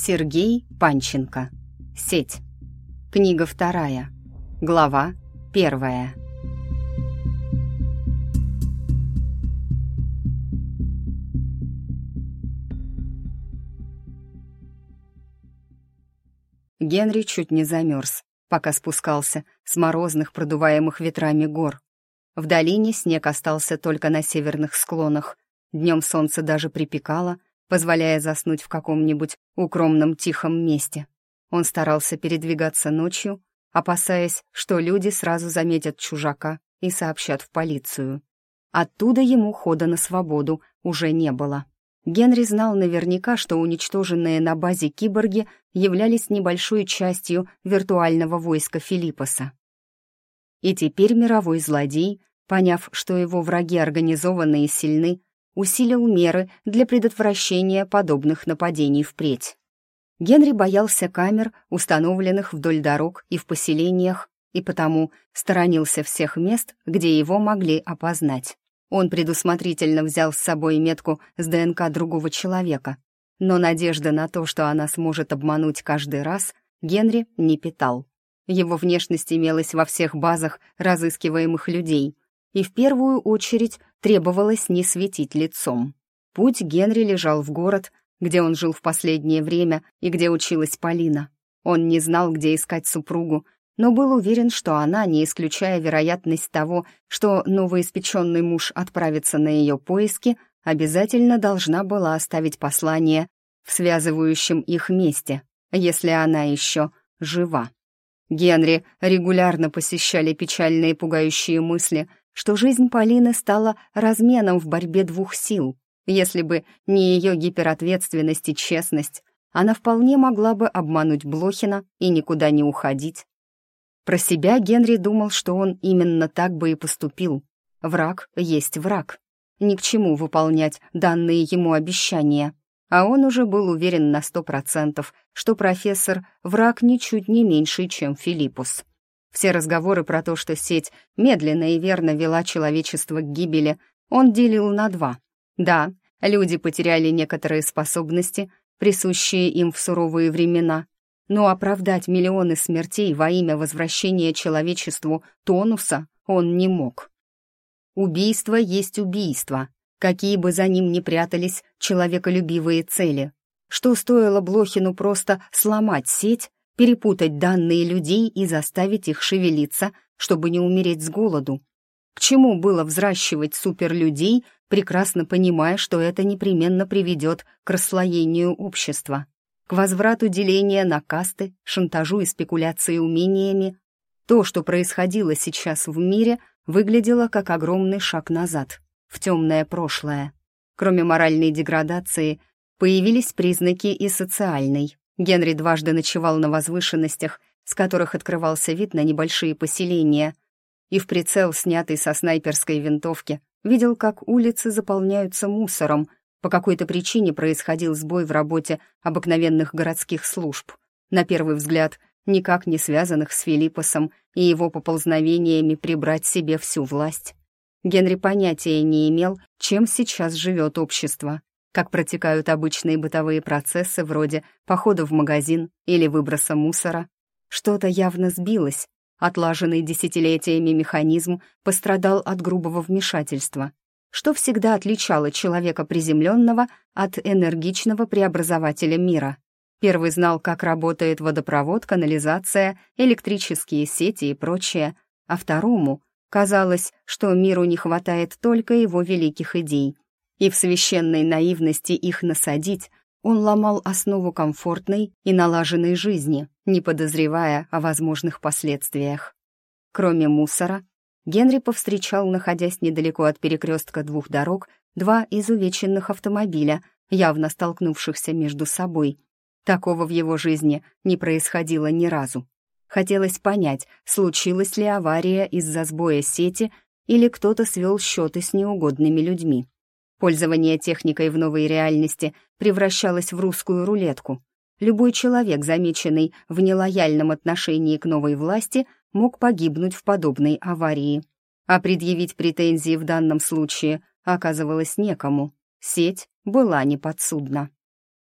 Сергей Панченко. Сеть. Книга вторая. Глава первая. Генри чуть не замерз, пока спускался с морозных, продуваемых ветрами гор. В долине снег остался только на северных склонах. Днем солнце даже припекало, позволяя заснуть в каком-нибудь укромном тихом месте. Он старался передвигаться ночью, опасаясь, что люди сразу заметят чужака и сообщат в полицию. Оттуда ему хода на свободу уже не было. Генри знал наверняка, что уничтоженные на базе киборги являлись небольшой частью виртуального войска Филиппоса. И теперь мировой злодей, поняв, что его враги организованы и сильны, усилил меры для предотвращения подобных нападений впредь. Генри боялся камер, установленных вдоль дорог и в поселениях, и потому сторонился всех мест, где его могли опознать. Он предусмотрительно взял с собой метку с ДНК другого человека, но надежда на то, что она сможет обмануть каждый раз, Генри не питал. Его внешность имелась во всех базах разыскиваемых людей, и в первую очередь требовалось не светить лицом. Путь Генри лежал в город, где он жил в последнее время и где училась Полина. Он не знал, где искать супругу, но был уверен, что она, не исключая вероятность того, что новоиспеченный муж отправится на ее поиски, обязательно должна была оставить послание в связывающем их месте, если она еще жива. Генри регулярно посещали печальные пугающие мысли, что жизнь Полины стала разменом в борьбе двух сил. Если бы не ее гиперответственность и честность, она вполне могла бы обмануть Блохина и никуда не уходить. Про себя Генри думал, что он именно так бы и поступил. Враг есть враг. Ни к чему выполнять данные ему обещания. А он уже был уверен на сто процентов, что профессор — враг ничуть не меньший, чем Филиппус. Все разговоры про то, что сеть медленно и верно вела человечество к гибели, он делил на два. Да, люди потеряли некоторые способности, присущие им в суровые времена, но оправдать миллионы смертей во имя возвращения человечеству тонуса он не мог. Убийство есть убийство, какие бы за ним ни прятались человеколюбивые цели. Что стоило Блохину просто сломать сеть перепутать данные людей и заставить их шевелиться, чтобы не умереть с голоду. К чему было взращивать суперлюдей, прекрасно понимая, что это непременно приведет к расслоению общества, к возврату деления на касты, шантажу и спекуляции умениями. То, что происходило сейчас в мире, выглядело как огромный шаг назад, в темное прошлое. Кроме моральной деградации, появились признаки и социальной. Генри дважды ночевал на возвышенностях, с которых открывался вид на небольшие поселения, и в прицел, снятый со снайперской винтовки, видел, как улицы заполняются мусором. По какой-то причине происходил сбой в работе обыкновенных городских служб. На первый взгляд, никак не связанных с Филиппосом и его поползновениями прибрать себе всю власть. Генри понятия не имел, чем сейчас живет общество как протекают обычные бытовые процессы вроде похода в магазин или выброса мусора. Что-то явно сбилось. Отлаженный десятилетиями механизм пострадал от грубого вмешательства, что всегда отличало человека приземленного от энергичного преобразователя мира. Первый знал, как работает водопровод, канализация, электрические сети и прочее, а второму казалось, что миру не хватает только его великих идей — и в священной наивности их насадить, он ломал основу комфортной и налаженной жизни, не подозревая о возможных последствиях. Кроме мусора, Генри повстречал, находясь недалеко от перекрестка двух дорог, два изувеченных автомобиля, явно столкнувшихся между собой. Такого в его жизни не происходило ни разу. Хотелось понять, случилась ли авария из-за сбоя сети или кто-то свел счеты с неугодными людьми. Пользование техникой в новой реальности превращалось в русскую рулетку. Любой человек, замеченный в нелояльном отношении к новой власти, мог погибнуть в подобной аварии. А предъявить претензии в данном случае оказывалось некому. Сеть была неподсудна.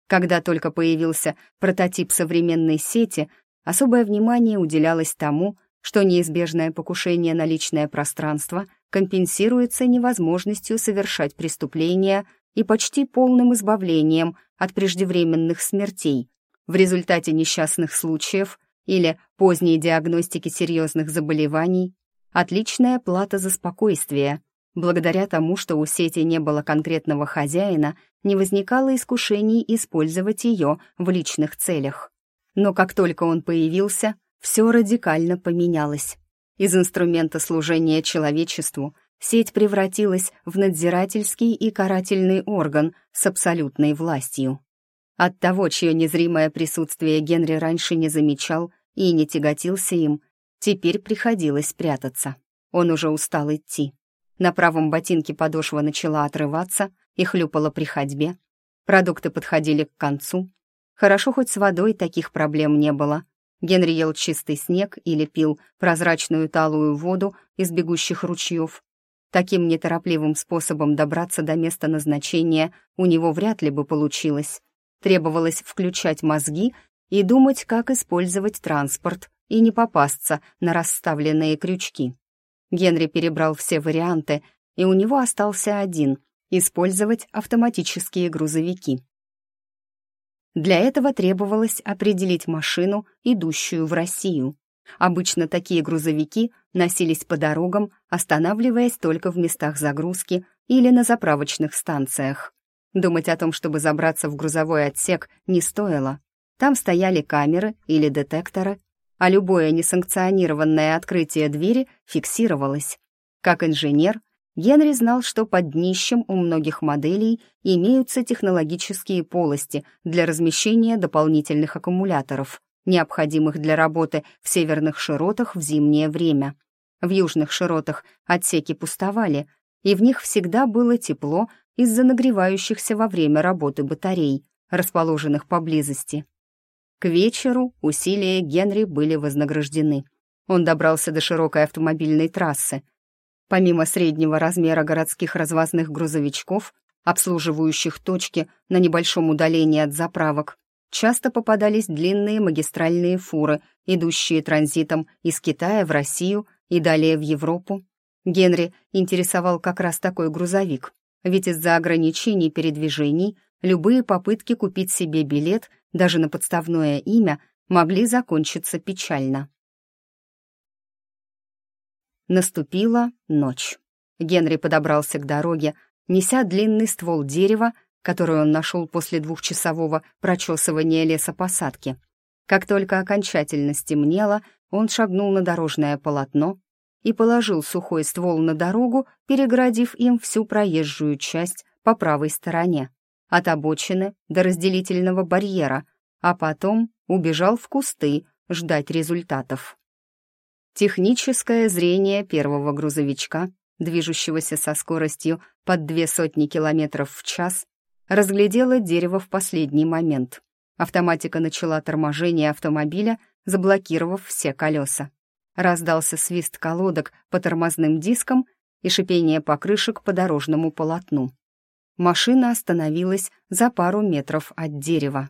Когда только появился прототип современной сети, особое внимание уделялось тому, что неизбежное покушение на личное пространство компенсируется невозможностью совершать преступления и почти полным избавлением от преждевременных смертей в результате несчастных случаев или поздней диагностики серьезных заболеваний, отличная плата за спокойствие. Благодаря тому, что у сети не было конкретного хозяина, не возникало искушений использовать ее в личных целях. Но как только он появился, все радикально поменялось. Из инструмента служения человечеству сеть превратилась в надзирательский и карательный орган с абсолютной властью. От того, чье незримое присутствие Генри раньше не замечал и не тяготился им, теперь приходилось прятаться. Он уже устал идти. На правом ботинке подошва начала отрываться и хлюпала при ходьбе. Продукты подходили к концу. Хорошо, хоть с водой таких проблем не было. Генри ел чистый снег или пил прозрачную талую воду из бегущих ручьев. Таким неторопливым способом добраться до места назначения у него вряд ли бы получилось. Требовалось включать мозги и думать, как использовать транспорт и не попасться на расставленные крючки. Генри перебрал все варианты, и у него остался один — использовать автоматические грузовики. Для этого требовалось определить машину, идущую в Россию. Обычно такие грузовики носились по дорогам, останавливаясь только в местах загрузки или на заправочных станциях. Думать о том, чтобы забраться в грузовой отсек, не стоило. Там стояли камеры или детекторы, а любое несанкционированное открытие двери фиксировалось. Как инженер, Генри знал, что под днищем у многих моделей имеются технологические полости для размещения дополнительных аккумуляторов, необходимых для работы в северных широтах в зимнее время. В южных широтах отсеки пустовали, и в них всегда было тепло из-за нагревающихся во время работы батарей, расположенных поблизости. К вечеру усилия Генри были вознаграждены. Он добрался до широкой автомобильной трассы. Помимо среднего размера городских развозных грузовичков, обслуживающих точки на небольшом удалении от заправок, часто попадались длинные магистральные фуры, идущие транзитом из Китая в Россию и далее в Европу. Генри интересовал как раз такой грузовик ведь из-за ограничений передвижений любые попытки купить себе билет, даже на подставное имя, могли закончиться печально. Наступила ночь. Генри подобрался к дороге, неся длинный ствол дерева, который он нашел после двухчасового прочесывания лесопосадки. Как только окончательно стемнело, он шагнул на дорожное полотно и положил сухой ствол на дорогу, переградив им всю проезжую часть по правой стороне, от обочины до разделительного барьера, а потом убежал в кусты ждать результатов. Техническое зрение первого грузовичка, движущегося со скоростью под две сотни километров в час, разглядело дерево в последний момент. Автоматика начала торможение автомобиля, заблокировав все колеса. Раздался свист колодок по тормозным дискам и шипение покрышек по дорожному полотну. Машина остановилась за пару метров от дерева.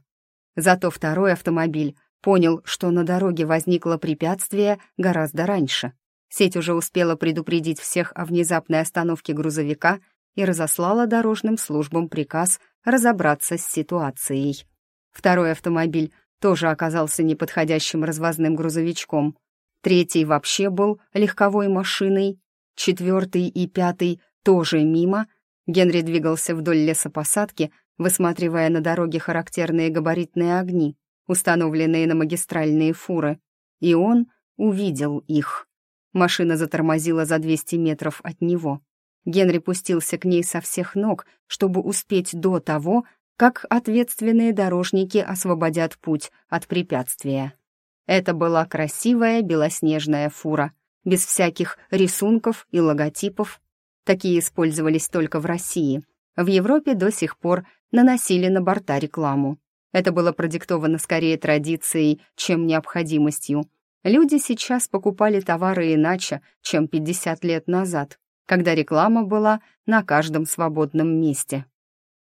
Зато второй автомобиль понял, что на дороге возникло препятствие гораздо раньше. Сеть уже успела предупредить всех о внезапной остановке грузовика и разослала дорожным службам приказ разобраться с ситуацией. Второй автомобиль тоже оказался неподходящим развозным грузовичком. Третий вообще был легковой машиной. Четвертый и пятый тоже мимо. Генри двигался вдоль лесопосадки, высматривая на дороге характерные габаритные огни, установленные на магистральные фуры. И он увидел их. Машина затормозила за 200 метров от него. Генри пустился к ней со всех ног, чтобы успеть до того, как ответственные дорожники освободят путь от препятствия. Это была красивая белоснежная фура, без всяких рисунков и логотипов. Такие использовались только в России. В Европе до сих пор наносили на борта рекламу. Это было продиктовано скорее традицией, чем необходимостью. Люди сейчас покупали товары иначе, чем 50 лет назад, когда реклама была на каждом свободном месте.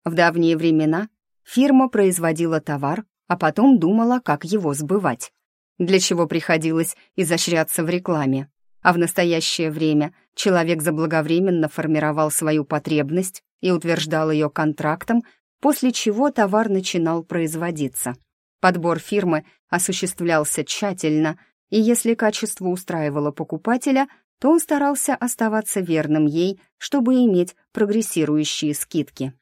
В давние времена фирма производила товар, а потом думала, как его сбывать. Для чего приходилось изощряться в рекламе. А в настоящее время человек заблаговременно формировал свою потребность и утверждал ее контрактом, после чего товар начинал производиться. Подбор фирмы осуществлялся тщательно, и если качество устраивало покупателя, то он старался оставаться верным ей, чтобы иметь прогрессирующие скидки.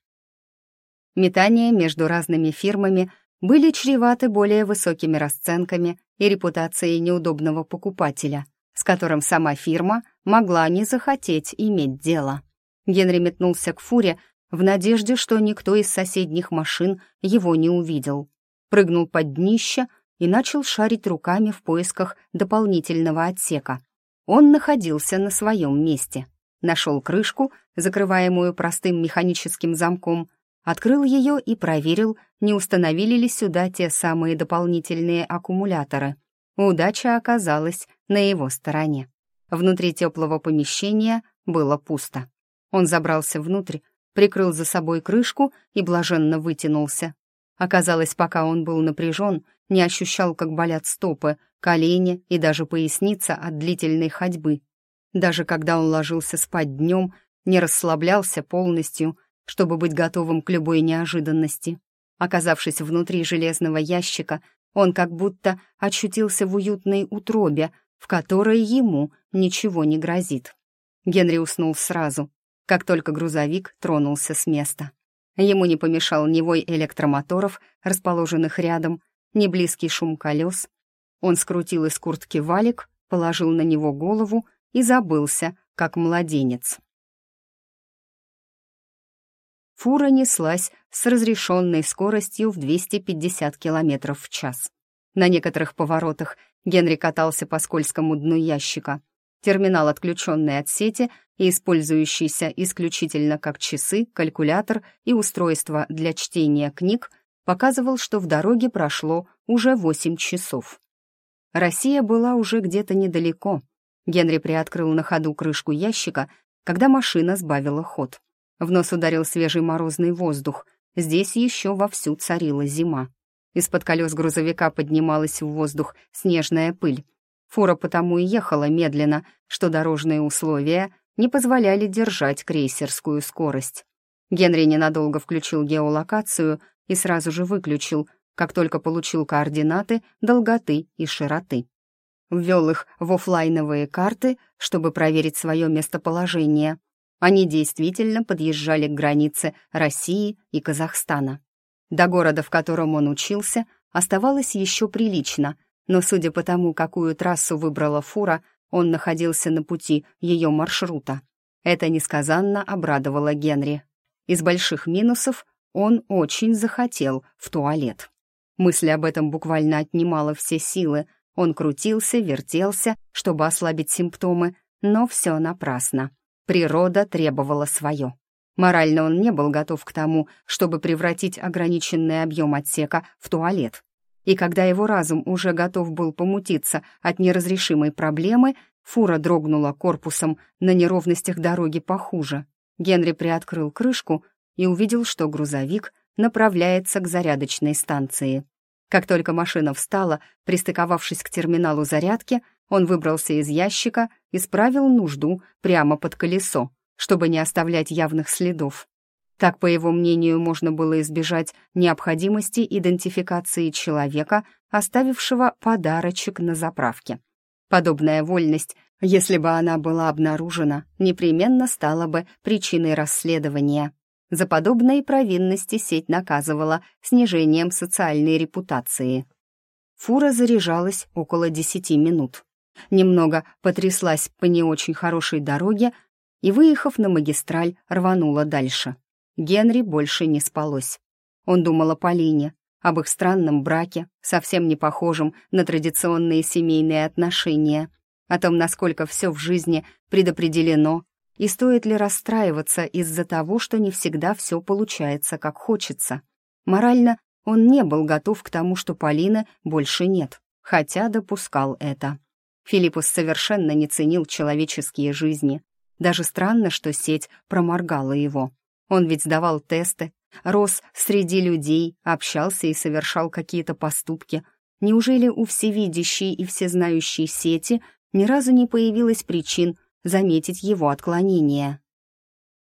Метания между разными фирмами были чреваты более высокими расценками и репутацией неудобного покупателя, с которым сама фирма могла не захотеть иметь дело. Генри метнулся к фуре в надежде, что никто из соседних машин его не увидел. Прыгнул под днище и начал шарить руками в поисках дополнительного отсека. Он находился на своем месте. Нашел крышку, закрываемую простым механическим замком, открыл ее и проверил, не установили ли сюда те самые дополнительные аккумуляторы. Удача оказалась на его стороне. Внутри теплого помещения было пусто. Он забрался внутрь, прикрыл за собой крышку и блаженно вытянулся. Оказалось, пока он был напряжен, не ощущал, как болят стопы, колени и даже поясница от длительной ходьбы. Даже когда он ложился спать днем, не расслаблялся полностью, чтобы быть готовым к любой неожиданности. Оказавшись внутри железного ящика, он как будто очутился в уютной утробе, в которой ему ничего не грозит. Генри уснул сразу, как только грузовик тронулся с места. Ему не помешал ни вой электромоторов, расположенных рядом, ни близкий шум колес. Он скрутил из куртки валик, положил на него голову и забылся, как младенец. Фура неслась с разрешенной скоростью в 250 км в час. На некоторых поворотах Генри катался по скользкому дну ящика. Терминал, отключенный от сети и использующийся исключительно как часы, калькулятор и устройство для чтения книг, показывал, что в дороге прошло уже 8 часов. Россия была уже где-то недалеко. Генри приоткрыл на ходу крышку ящика, когда машина сбавила ход. В нос ударил свежий морозный воздух. Здесь еще вовсю царила зима. Из-под колес грузовика поднималась в воздух снежная пыль. Фура потому и ехала медленно, что дорожные условия не позволяли держать крейсерскую скорость. Генри ненадолго включил геолокацию и сразу же выключил, как только получил координаты долготы и широты. Ввел их в офлайновые карты, чтобы проверить свое местоположение. Они действительно подъезжали к границе России и Казахстана. До города, в котором он учился, оставалось еще прилично, но судя по тому, какую трассу выбрала фура, он находился на пути ее маршрута. Это несказанно обрадовало Генри. Из больших минусов он очень захотел в туалет. Мысль об этом буквально отнимала все силы. Он крутился, вертелся, чтобы ослабить симптомы, но все напрасно. Природа требовала свое. Морально он не был готов к тому, чтобы превратить ограниченный объем отсека в туалет. И когда его разум уже готов был помутиться от неразрешимой проблемы, фура дрогнула корпусом на неровностях дороги похуже. Генри приоткрыл крышку и увидел, что грузовик направляется к зарядочной станции. Как только машина встала, пристыковавшись к терминалу зарядки, он выбрался из ящика и справил нужду прямо под колесо, чтобы не оставлять явных следов. Так, по его мнению, можно было избежать необходимости идентификации человека, оставившего подарочек на заправке. Подобная вольность, если бы она была обнаружена, непременно стала бы причиной расследования. За подобные провинности сеть наказывала снижением социальной репутации. Фура заряжалась около десяти минут немного потряслась по не очень хорошей дороге и, выехав на магистраль, рванула дальше. Генри больше не спалось. Он думал о Полине, об их странном браке, совсем не похожем на традиционные семейные отношения, о том, насколько все в жизни предопределено, и стоит ли расстраиваться из-за того, что не всегда все получается, как хочется. Морально он не был готов к тому, что Полины больше нет, хотя допускал это. Филиппус совершенно не ценил человеческие жизни. Даже странно, что сеть проморгала его. Он ведь сдавал тесты, рос среди людей, общался и совершал какие-то поступки. Неужели у всевидящей и всезнающей сети ни разу не появилось причин заметить его отклонение?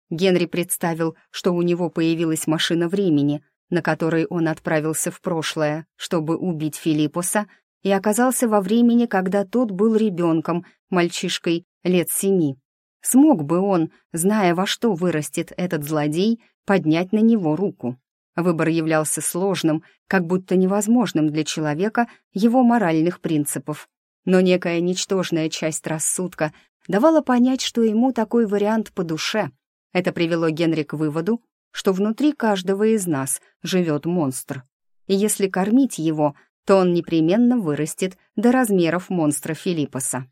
Генри представил, что у него появилась машина времени, на которой он отправился в прошлое, чтобы убить Филиппуса, и оказался во времени, когда тот был ребенком, мальчишкой лет семи. Смог бы он, зная, во что вырастет этот злодей, поднять на него руку. Выбор являлся сложным, как будто невозможным для человека его моральных принципов. Но некая ничтожная часть рассудка давала понять, что ему такой вариант по душе. Это привело Генри к выводу, что внутри каждого из нас живет монстр. И если кормить его, то он непременно вырастет до размеров монстра Филиппоса.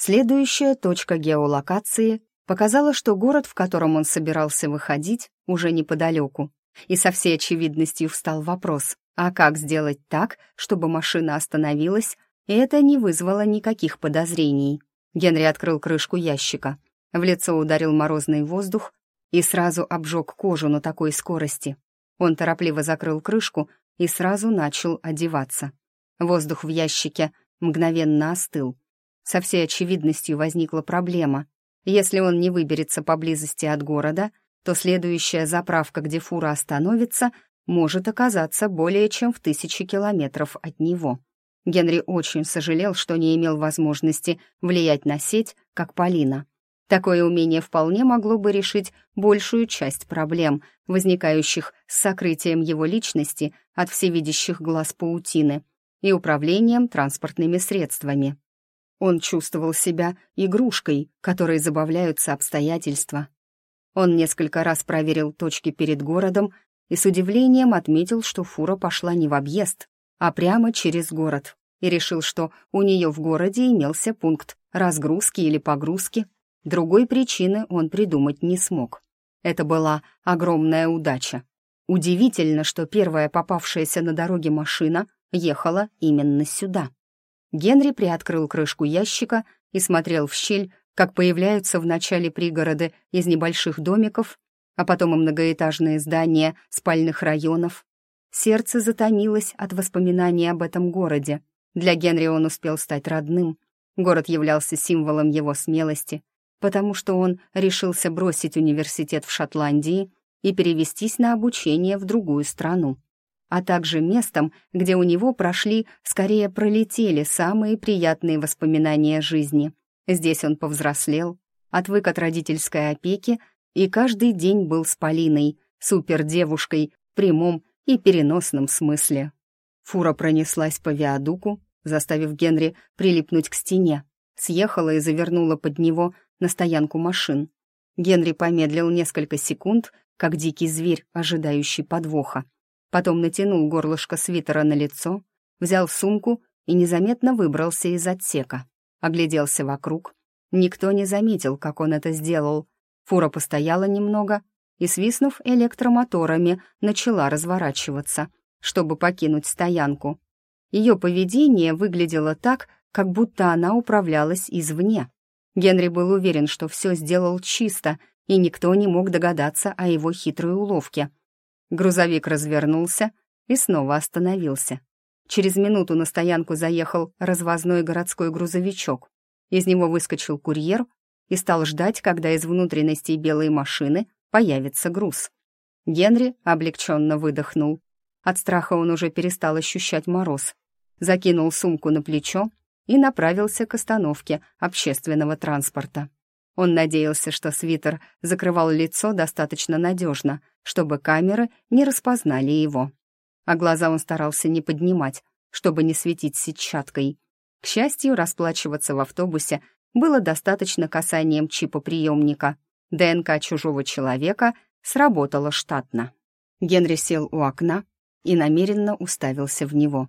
Следующая точка геолокации показала, что город, в котором он собирался выходить, уже неподалеку. И со всей очевидностью встал вопрос, а как сделать так, чтобы машина остановилась, и это не вызвало никаких подозрений. Генри открыл крышку ящика. В лицо ударил морозный воздух и сразу обжег кожу на такой скорости. Он торопливо закрыл крышку и сразу начал одеваться. Воздух в ящике мгновенно остыл, со всей очевидностью возникла проблема. Если он не выберется поблизости от города, то следующая заправка, где фура остановится, может оказаться более чем в тысячи километров от него. Генри очень сожалел, что не имел возможности влиять на сеть, как Полина. Такое умение вполне могло бы решить большую часть проблем, возникающих с сокрытием его личности от всевидящих глаз паутины и управлением транспортными средствами. Он чувствовал себя игрушкой, которой забавляются обстоятельства. Он несколько раз проверил точки перед городом и с удивлением отметил, что фура пошла не в объезд, а прямо через город, и решил, что у нее в городе имелся пункт разгрузки или погрузки. Другой причины он придумать не смог. Это была огромная удача. Удивительно, что первая попавшаяся на дороге машина ехала именно сюда. Генри приоткрыл крышку ящика и смотрел в щель, как появляются в начале пригороды из небольших домиков, а потом и многоэтажные здания спальных районов. Сердце затомилось от воспоминаний об этом городе. Для Генри он успел стать родным. Город являлся символом его смелости, потому что он решился бросить университет в Шотландии и перевестись на обучение в другую страну а также местом, где у него прошли, скорее пролетели самые приятные воспоминания жизни. Здесь он повзрослел, отвык от родительской опеки и каждый день был с Полиной, супердевушкой в прямом и переносном смысле. Фура пронеслась по виадуку, заставив Генри прилипнуть к стене, съехала и завернула под него на стоянку машин. Генри помедлил несколько секунд, как дикий зверь, ожидающий подвоха. Потом натянул горлышко свитера на лицо, взял сумку и незаметно выбрался из отсека. Огляделся вокруг. Никто не заметил, как он это сделал. Фура постояла немного и, свистнув электромоторами, начала разворачиваться, чтобы покинуть стоянку. Ее поведение выглядело так, как будто она управлялась извне. Генри был уверен, что все сделал чисто, и никто не мог догадаться о его хитрой уловке — Грузовик развернулся и снова остановился. Через минуту на стоянку заехал развозной городской грузовичок. Из него выскочил курьер и стал ждать, когда из внутренностей белой машины появится груз. Генри облегченно выдохнул. От страха он уже перестал ощущать мороз. Закинул сумку на плечо и направился к остановке общественного транспорта. Он надеялся, что свитер закрывал лицо достаточно надежно, чтобы камеры не распознали его. А глаза он старался не поднимать, чтобы не светить сетчаткой. К счастью, расплачиваться в автобусе было достаточно касанием чипа приемника. ДНК чужого человека сработала штатно. Генри сел у окна и намеренно уставился в него.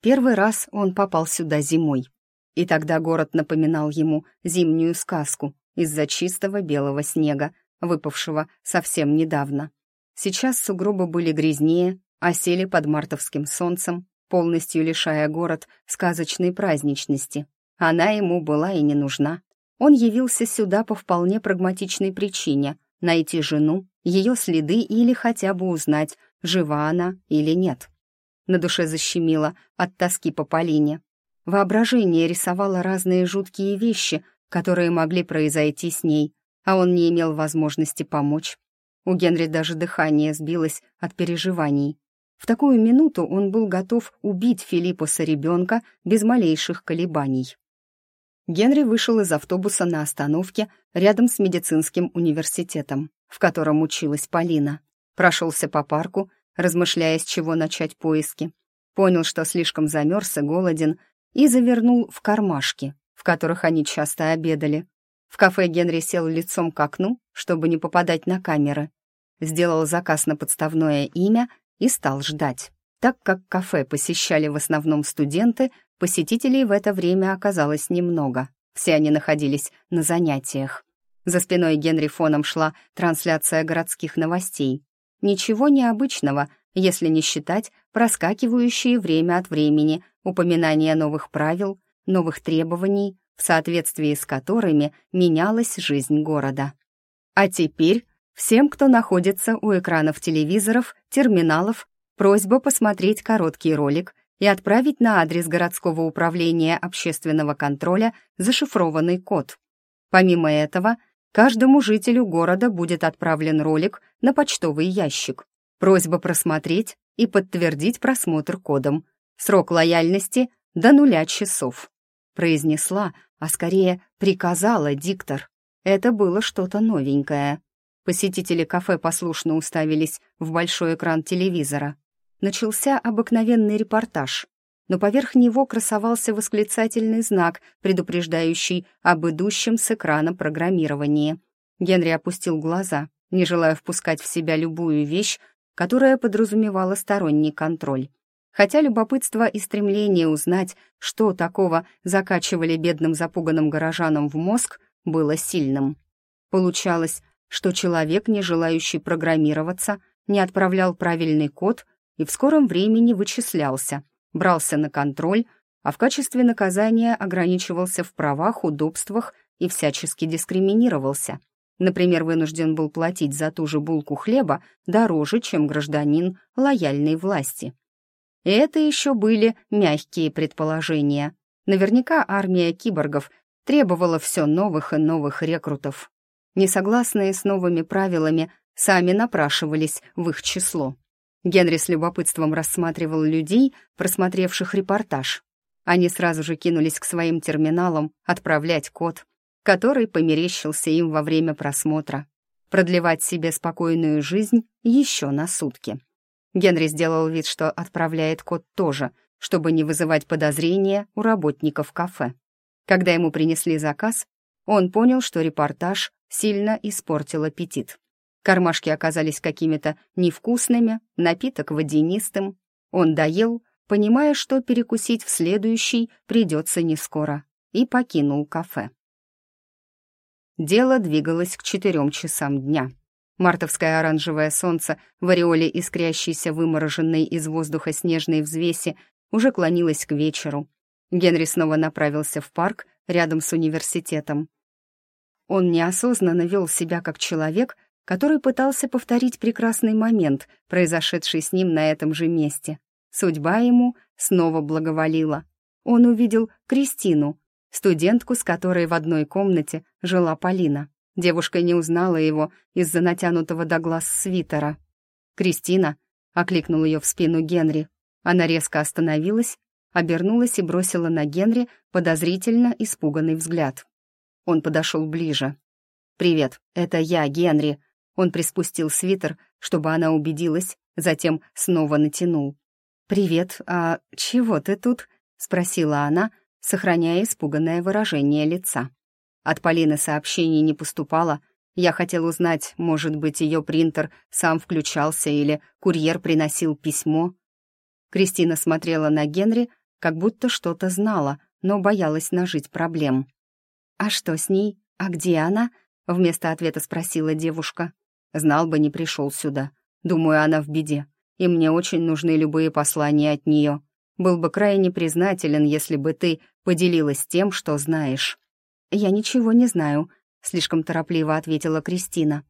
Первый раз он попал сюда зимой, и тогда город напоминал ему зимнюю сказку, из-за чистого белого снега, выпавшего совсем недавно. Сейчас сугробы были грязнее, осели под мартовским солнцем, полностью лишая город сказочной праздничности. Она ему была и не нужна. Он явился сюда по вполне прагматичной причине — найти жену ее следы или хотя бы узнать, жива она или нет. На душе защемило от тоски по Полине. Воображение рисовало разные жуткие вещи, которые могли произойти с ней, а он не имел возможности помочь. У Генри даже дыхание сбилось от переживаний. В такую минуту он был готов убить Филиппуса ребенка без малейших колебаний. Генри вышел из автобуса на остановке рядом с медицинским университетом, в котором училась Полина. Прошелся по парку, размышляя, с чего начать поиски. Понял, что слишком замерз и голоден, и завернул в кармашки, в которых они часто обедали. В кафе Генри сел лицом к окну, чтобы не попадать на камеры. Сделал заказ на подставное имя и стал ждать. Так как кафе посещали в основном студенты, посетителей в это время оказалось немного. Все они находились на занятиях. За спиной Генри фоном шла трансляция городских новостей. Ничего необычного, если не считать проскакивающие время от времени упоминания новых правил, новых требований, в соответствии с которыми менялась жизнь города. А теперь всем, кто находится у экранов телевизоров, терминалов, просьба посмотреть короткий ролик и отправить на адрес городского управления общественного контроля зашифрованный код. Помимо этого, каждому жителю города будет отправлен ролик на почтовый ящик. Просьба просмотреть и подтвердить просмотр кодом. Срок лояльности до нуля часов произнесла, а скорее приказала диктор. Это было что-то новенькое. Посетители кафе послушно уставились в большой экран телевизора. Начался обыкновенный репортаж, но поверх него красовался восклицательный знак, предупреждающий об идущем с экрана программировании. Генри опустил глаза, не желая впускать в себя любую вещь, которая подразумевала сторонний контроль. Хотя любопытство и стремление узнать, что такого закачивали бедным запуганным горожанам в мозг, было сильным. Получалось, что человек, не желающий программироваться, не отправлял правильный код и в скором времени вычислялся, брался на контроль, а в качестве наказания ограничивался в правах, удобствах и всячески дискриминировался. Например, вынужден был платить за ту же булку хлеба дороже, чем гражданин лояльной власти. И это еще были мягкие предположения. Наверняка армия киборгов требовала все новых и новых рекрутов. Несогласные с новыми правилами сами напрашивались в их число. Генри с любопытством рассматривал людей, просмотревших репортаж. Они сразу же кинулись к своим терминалам отправлять код, который померещился им во время просмотра, продлевать себе спокойную жизнь еще на сутки. Генри сделал вид, что отправляет код тоже, чтобы не вызывать подозрения у работников кафе. Когда ему принесли заказ, он понял, что репортаж сильно испортил аппетит. Кармашки оказались какими-то невкусными, напиток водянистым. Он доел, понимая, что перекусить в следующий придется не скоро, и покинул кафе. Дело двигалось к четырем часам дня. Мартовское оранжевое солнце в ореоле искрящейся вымороженной из воздуха снежной взвеси уже клонилось к вечеру. Генри снова направился в парк рядом с университетом. Он неосознанно вел себя как человек, который пытался повторить прекрасный момент, произошедший с ним на этом же месте. Судьба ему снова благоволила. Он увидел Кристину, студентку, с которой в одной комнате жила Полина. Девушка не узнала его из-за натянутого до глаз свитера. «Кристина», — окликнул ее в спину Генри. Она резко остановилась, обернулась и бросила на Генри подозрительно испуганный взгляд. Он подошел ближе. «Привет, это я, Генри». Он приспустил свитер, чтобы она убедилась, затем снова натянул. «Привет, а чего ты тут?» — спросила она, сохраняя испуганное выражение лица. От Полины сообщений не поступало. Я хотел узнать, может быть, ее принтер сам включался или курьер приносил письмо. Кристина смотрела на Генри, как будто что-то знала, но боялась нажить проблем. «А что с ней? А где она?» — вместо ответа спросила девушка. «Знал бы, не пришел сюда. Думаю, она в беде, и мне очень нужны любые послания от нее. Был бы крайне признателен, если бы ты поделилась тем, что знаешь». «Я ничего не знаю», — слишком торопливо ответила Кристина.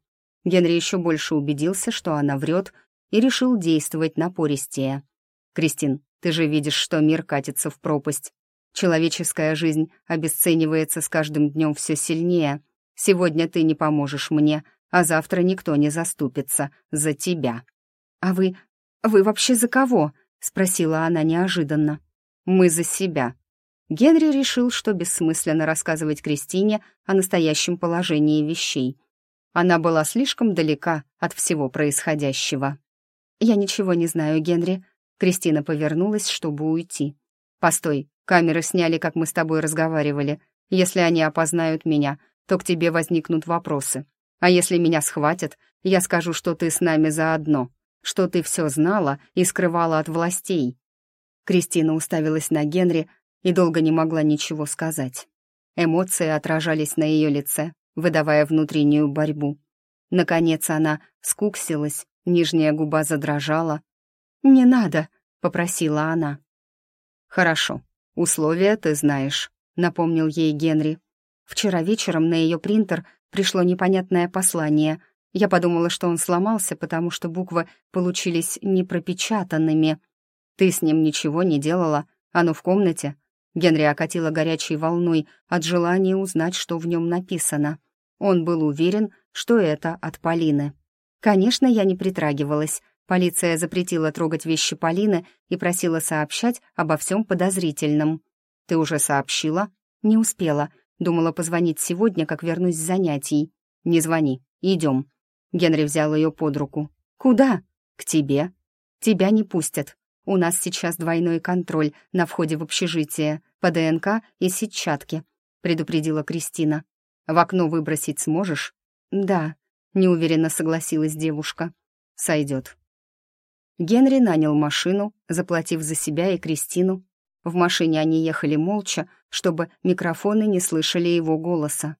Генри еще больше убедился, что она врет, и решил действовать напористее. «Кристин, ты же видишь, что мир катится в пропасть. Человеческая жизнь обесценивается с каждым днем все сильнее. Сегодня ты не поможешь мне, а завтра никто не заступится за тебя». «А вы... вы вообще за кого?» — спросила она неожиданно. «Мы за себя». Генри решил, что бессмысленно рассказывать Кристине о настоящем положении вещей. Она была слишком далека от всего происходящего. «Я ничего не знаю, Генри». Кристина повернулась, чтобы уйти. «Постой, камеры сняли, как мы с тобой разговаривали. Если они опознают меня, то к тебе возникнут вопросы. А если меня схватят, я скажу, что ты с нами заодно, что ты все знала и скрывала от властей». Кристина уставилась на Генри и долго не могла ничего сказать. Эмоции отражались на ее лице, выдавая внутреннюю борьбу. Наконец она скуксилась Нижняя губа задрожала. «Не надо», — попросила она. «Хорошо, условия ты знаешь», — напомнил ей Генри. Вчера вечером на ее принтер пришло непонятное послание. Я подумала, что он сломался, потому что буквы получились непропечатанными. «Ты с ним ничего не делала? Оно в комнате?» Генри окатила горячей волной от желания узнать, что в нем написано. Он был уверен, что это от Полины. Конечно, я не притрагивалась. Полиция запретила трогать вещи Полины и просила сообщать обо всем подозрительном. «Ты уже сообщила?» «Не успела. Думала позвонить сегодня, как вернусь с занятий». «Не звони. Идем». Генри взял ее под руку. «Куда?» «К тебе». «Тебя не пустят. У нас сейчас двойной контроль на входе в общежитие, по ДНК и сетчатке», — предупредила Кристина. «В окно выбросить сможешь?» «Да», неуверенно согласилась девушка. Сойдет. Генри нанял машину, заплатив за себя и Кристину. В машине они ехали молча, чтобы микрофоны не слышали его голоса.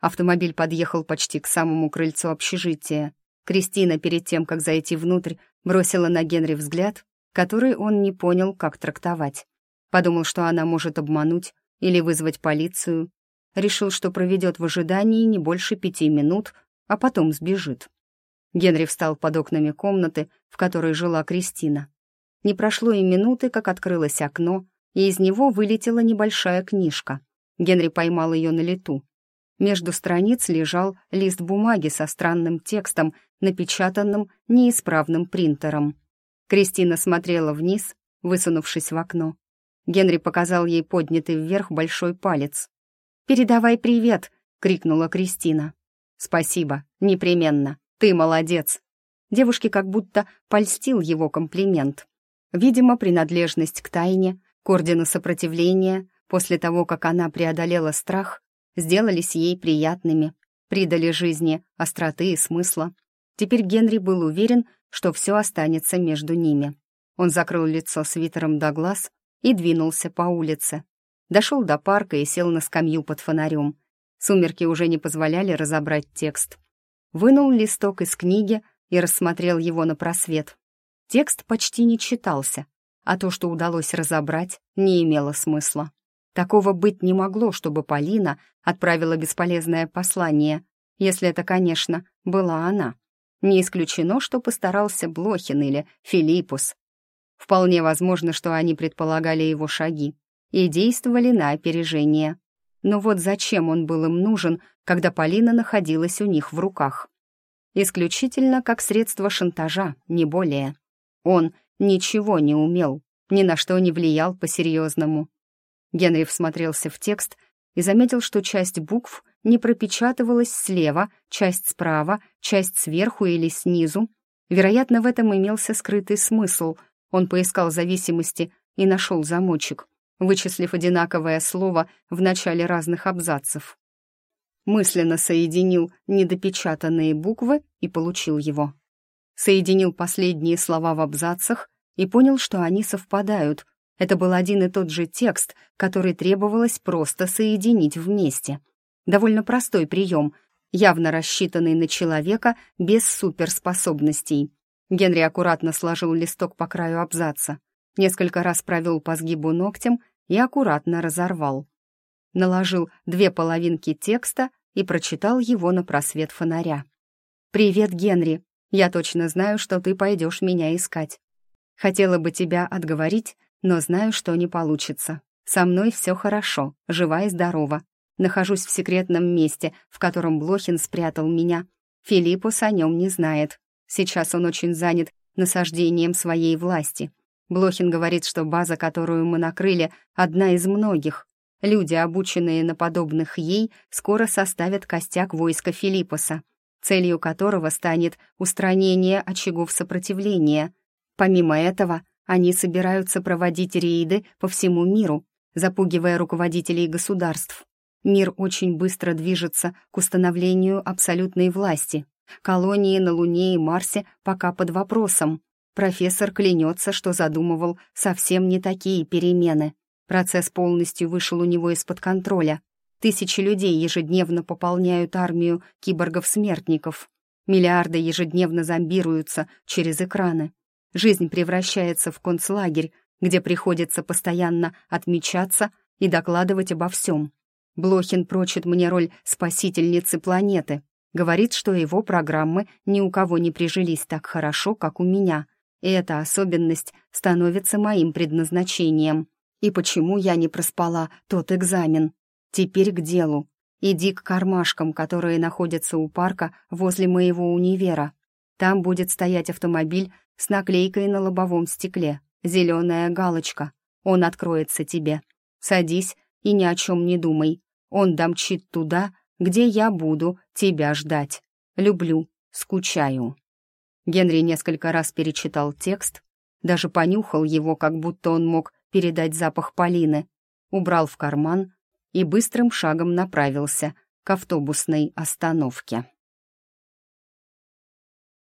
Автомобиль подъехал почти к самому крыльцу общежития. Кристина, перед тем, как зайти внутрь, бросила на Генри взгляд, который он не понял, как трактовать. Подумал, что она может обмануть или вызвать полицию. Решил, что проведет в ожидании не больше пяти минут, а потом сбежит. Генри встал под окнами комнаты, в которой жила Кристина. Не прошло и минуты, как открылось окно, и из него вылетела небольшая книжка. Генри поймал ее на лету. Между страниц лежал лист бумаги со странным текстом, напечатанным неисправным принтером. Кристина смотрела вниз, высунувшись в окно. Генри показал ей поднятый вверх большой палец. «Передавай привет!» — крикнула Кристина. «Спасибо, непременно. Ты молодец». Девушке как будто польстил его комплимент. Видимо, принадлежность к тайне, к ордену сопротивления, после того, как она преодолела страх, сделались ей приятными, придали жизни остроты и смысла. Теперь Генри был уверен, что все останется между ними. Он закрыл лицо свитером до глаз и двинулся по улице. Дошел до парка и сел на скамью под фонарем. Сумерки уже не позволяли разобрать текст. Вынул листок из книги и рассмотрел его на просвет. Текст почти не читался, а то, что удалось разобрать, не имело смысла. Такого быть не могло, чтобы Полина отправила бесполезное послание, если это, конечно, была она. Не исключено, что постарался Блохин или Филиппус. Вполне возможно, что они предполагали его шаги и действовали на опережение. Но вот зачем он был им нужен, когда Полина находилась у них в руках? Исключительно как средство шантажа, не более. Он ничего не умел, ни на что не влиял по-серьезному. Генри всмотрелся в текст и заметил, что часть букв не пропечатывалась слева, часть справа, часть сверху или снизу. Вероятно, в этом имелся скрытый смысл. Он поискал зависимости и нашел замочек вычислив одинаковое слово в начале разных абзацев. Мысленно соединил недопечатанные буквы и получил его. Соединил последние слова в абзацах и понял, что они совпадают. Это был один и тот же текст, который требовалось просто соединить вместе. Довольно простой прием, явно рассчитанный на человека без суперспособностей. Генри аккуратно сложил листок по краю абзаца, несколько раз провел по сгибу ногтем и аккуратно разорвал. Наложил две половинки текста и прочитал его на просвет фонаря. «Привет, Генри. Я точно знаю, что ты пойдешь меня искать. Хотела бы тебя отговорить, но знаю, что не получится. Со мной все хорошо, жива и здорова. Нахожусь в секретном месте, в котором Блохин спрятал меня. Филиппус о нем не знает. Сейчас он очень занят насаждением своей власти. Блохин говорит, что база, которую мы накрыли, одна из многих. Люди, обученные на подобных ей, скоро составят костяк войска Филиппуса, целью которого станет устранение очагов сопротивления. Помимо этого, они собираются проводить рейды по всему миру, запугивая руководителей государств. Мир очень быстро движется к установлению абсолютной власти. Колонии на Луне и Марсе пока под вопросом. Профессор клянется, что задумывал совсем не такие перемены. Процесс полностью вышел у него из-под контроля. Тысячи людей ежедневно пополняют армию киборгов-смертников. Миллиарды ежедневно зомбируются через экраны. Жизнь превращается в концлагерь, где приходится постоянно отмечаться и докладывать обо всем. Блохин прочит мне роль спасительницы планеты. Говорит, что его программы ни у кого не прижились так хорошо, как у меня, и эта особенность становится моим предназначением. И почему я не проспала тот экзамен? Теперь к делу. Иди к кармашкам, которые находятся у парка возле моего универа. Там будет стоять автомобиль с наклейкой на лобовом стекле. Зеленая галочка. Он откроется тебе. Садись и ни о чем не думай. Он домчит туда, где я буду тебя ждать. Люблю, скучаю». Генри несколько раз перечитал текст, даже понюхал его, как будто он мог передать запах Полины, убрал в карман и быстрым шагом направился к автобусной остановке.